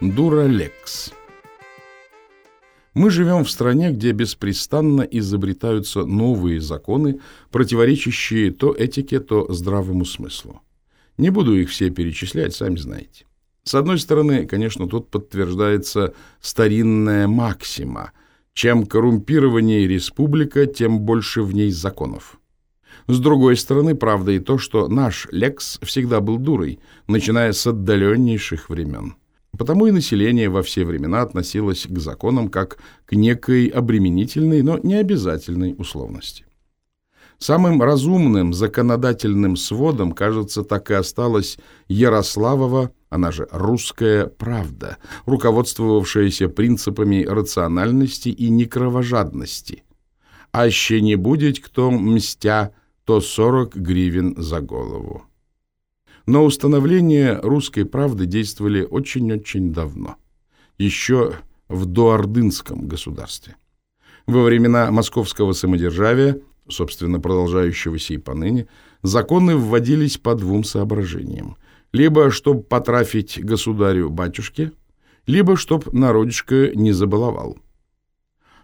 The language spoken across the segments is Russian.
Дуралекс. Мы живем в стране, где беспрестанно изобретаются новые законы, противоречащие то этике, то здравому смыслу. Не буду их все перечислять, сами знаете. С одной стороны, конечно, тут подтверждается старинная максима. Чем коррумпированнее республика, тем больше в ней законов. С другой стороны, правда и то, что наш Лекс всегда был дурой, начиная с отдаленнейших времен. Потому и население во все времена относилось к законам как к некой обременительной, но не обязательной условности. Самым разумным законодательным сводом, кажется, так и осталась Ярославова, она же «русская правда», руководствовавшаяся принципами рациональности и некровожадности. «Аще не будет кто мстя, то 40 гривен за голову». Но установления русской правды действовали очень-очень давно, еще в доордынском государстве. Во времена московского самодержавия, собственно, продолжающегося и поныне, законы вводились по двум соображениям. Либо, чтобы потрафить государю-батюшке, либо, чтоб народишко не забаловал.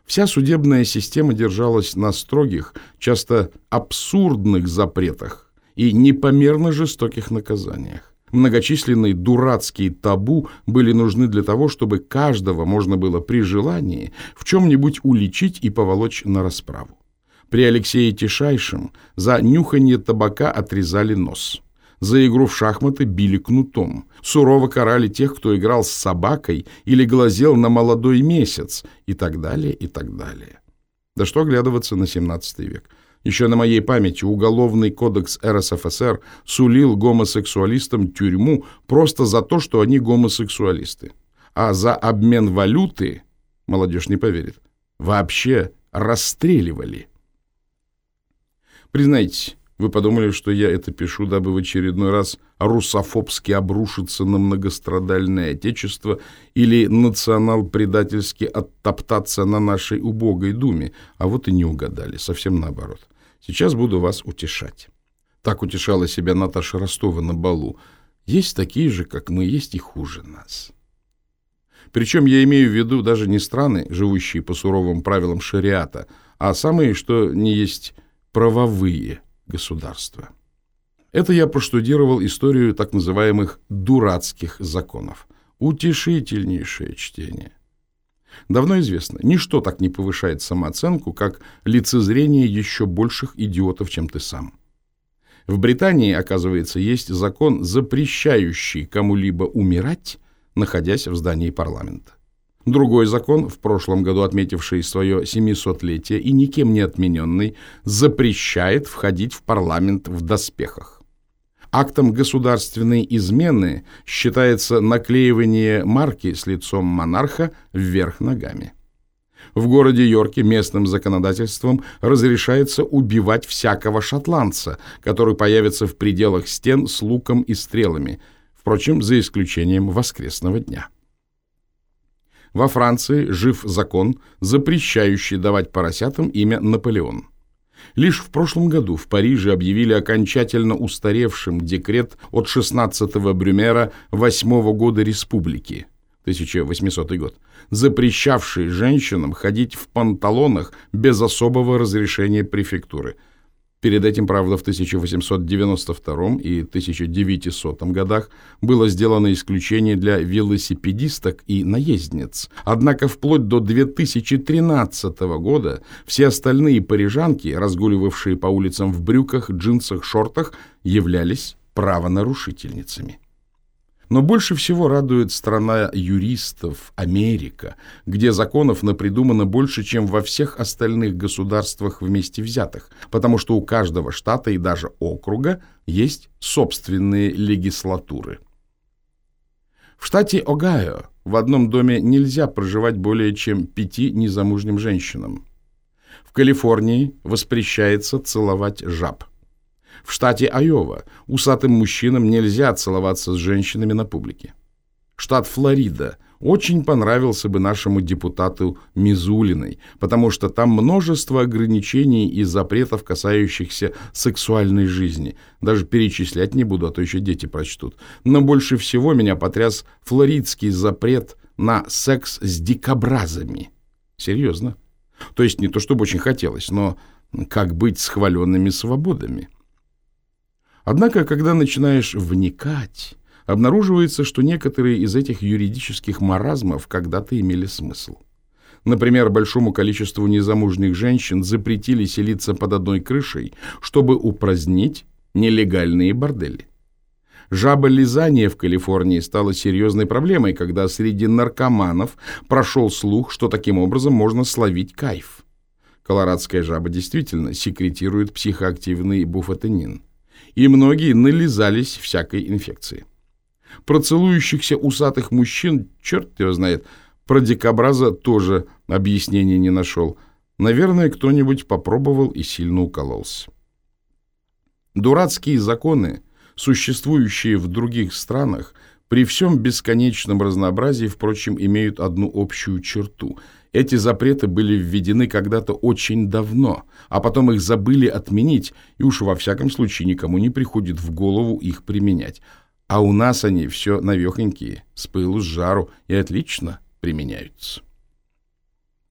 Вся судебная система держалась на строгих, часто абсурдных запретах, и непомерно жестоких наказаниях. Многочисленные дурацкие табу были нужны для того, чтобы каждого можно было при желании в чем-нибудь уличить и поволочь на расправу. При Алексее Тишайшем за нюханье табака отрезали нос. За игру в шахматы били кнутом. Сурово карали тех, кто играл с собакой или глазел на молодой месяц и так далее, и так далее. Да что оглядываться на 17 век. Еще на моей памяти Уголовный кодекс РСФСР сулил гомосексуалистам тюрьму просто за то, что они гомосексуалисты. А за обмен валюты, молодежь не поверит, вообще расстреливали. Признайте, вы подумали, что я это пишу, дабы в очередной раз русофобски обрушиться на многострадальное отечество или национал-предательски оттоптаться на нашей убогой думе, а вот и не угадали, совсем наоборот. Сейчас буду вас утешать. Так утешала себя Наташа Ростова на балу. Есть такие же, как мы, есть и хуже нас. Причем я имею в виду даже не страны, живущие по суровым правилам шариата, а самые, что не есть правовые государства. Это я проштудировал историю так называемых «дурацких законов». Утешительнейшее чтение. Давно известно, ничто так не повышает самооценку, как лицезрение еще больших идиотов, чем ты сам. В Британии, оказывается, есть закон, запрещающий кому-либо умирать, находясь в здании парламента. Другой закон, в прошлом году отметивший свое 700-летие и никем не отмененный, запрещает входить в парламент в доспехах. Актом государственной измены считается наклеивание марки с лицом монарха вверх ногами. В городе Йорке местным законодательством разрешается убивать всякого шотландца, который появится в пределах стен с луком и стрелами, впрочем, за исключением воскресного дня. Во Франции жив закон, запрещающий давать поросятам имя Наполеон. Лишь в прошлом году в Париже объявили окончательно устаревшим декрет от 16-го Брюмера 8 года республики, 1800 год, запрещавший женщинам ходить в панталонах без особого разрешения префектуры – Перед этим, правда, в 1892 и 1900 годах было сделано исключение для велосипедисток и наездниц. Однако вплоть до 2013 года все остальные парижанки, разгуливавшие по улицам в брюках, джинсах, шортах, являлись правонарушительницами. Но больше всего радует страна юристов, Америка, где законов напридумано больше, чем во всех остальных государствах вместе взятых, потому что у каждого штата и даже округа есть собственные легислатуры. В штате Огайо в одном доме нельзя проживать более чем пяти незамужним женщинам. В Калифорнии воспрещается целовать жаб. В штате Айова усатым мужчинам нельзя целоваться с женщинами на публике. Штат Флорида. очень понравился бы нашему депутату Мизулиной, потому что там множество ограничений и запретов, касающихся сексуальной жизни. Даже перечислять не буду, а то еще дети прочтут. Но больше всего меня потряс флоридский запрет на секс с дикобразами. Серьезно. То есть не то, чтобы очень хотелось, но как быть с хваленными свободами? Однако, когда начинаешь вникать обнаруживается, что некоторые из этих юридических маразмов когда-то имели смысл. Например, большому количеству незамужних женщин запретили селиться под одной крышей, чтобы упразднить нелегальные бордели. Жаболизание в Калифорнии стало серьезной проблемой, когда среди наркоманов прошел слух, что таким образом можно словить кайф. Колорадская жаба действительно секретирует психоактивный буфатенин. И многие нализались всякой инфекции. Про целующихся усатых мужчин, черт его знает, про дикобраза тоже объяснения не нашел. Наверное, кто-нибудь попробовал и сильно укололся. Дурацкие законы, существующие в других странах, при всем бесконечном разнообразии, впрочем, имеют одну общую черту. Эти запреты были введены когда-то очень давно, а потом их забыли отменить, и уж во всяком случае никому не приходит в голову их применять. А у нас они все навехонькие, с пылу, с жару и отлично применяются.